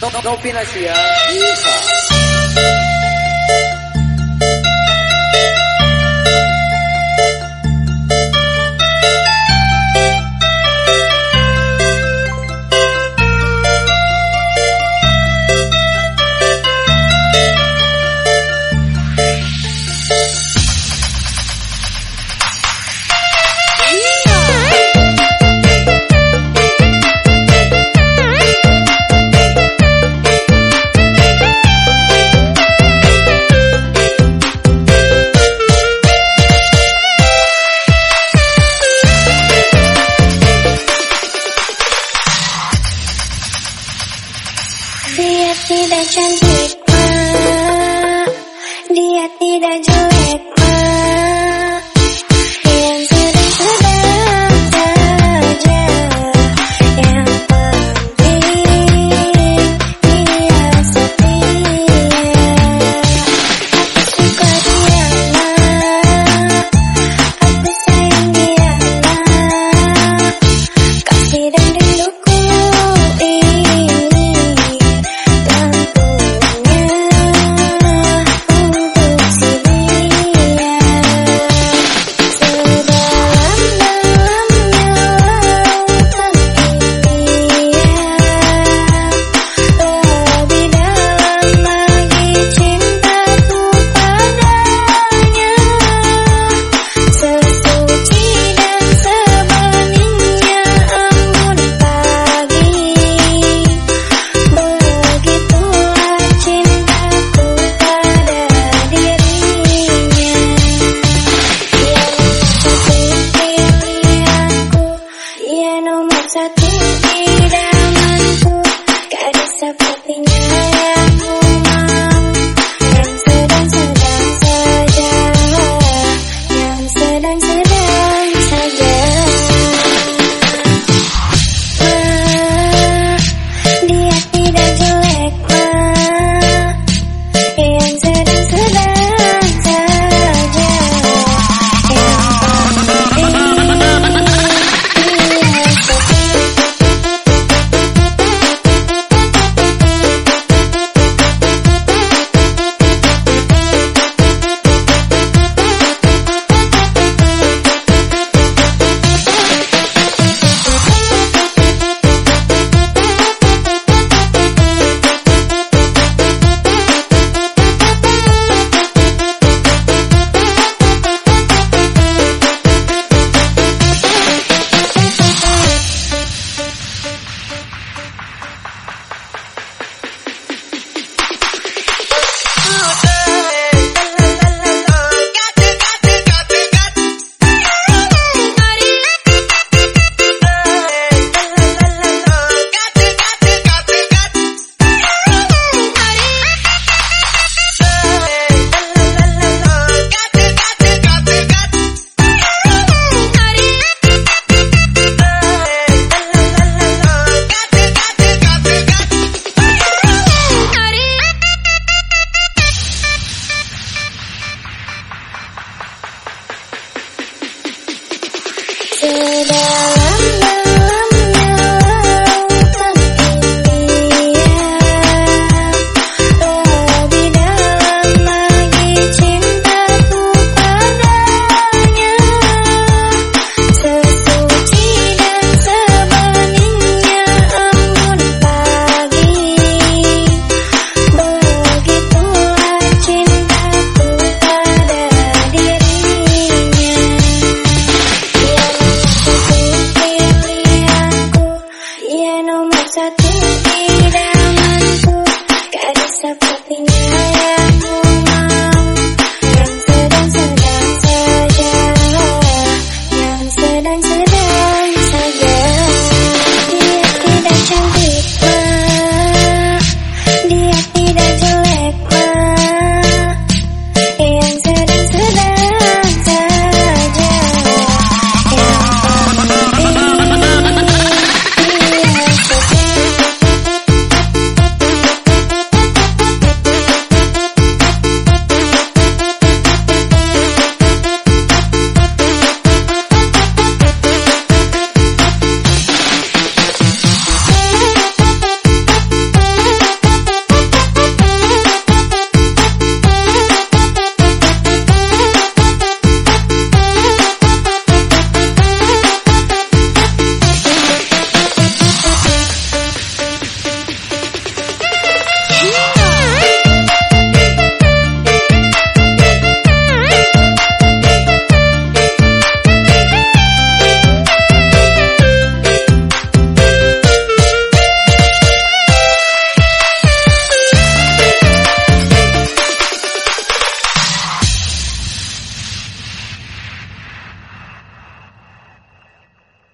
Don't, don't be nice. Tidak cantik Dia tidak jelek nomor satu tidak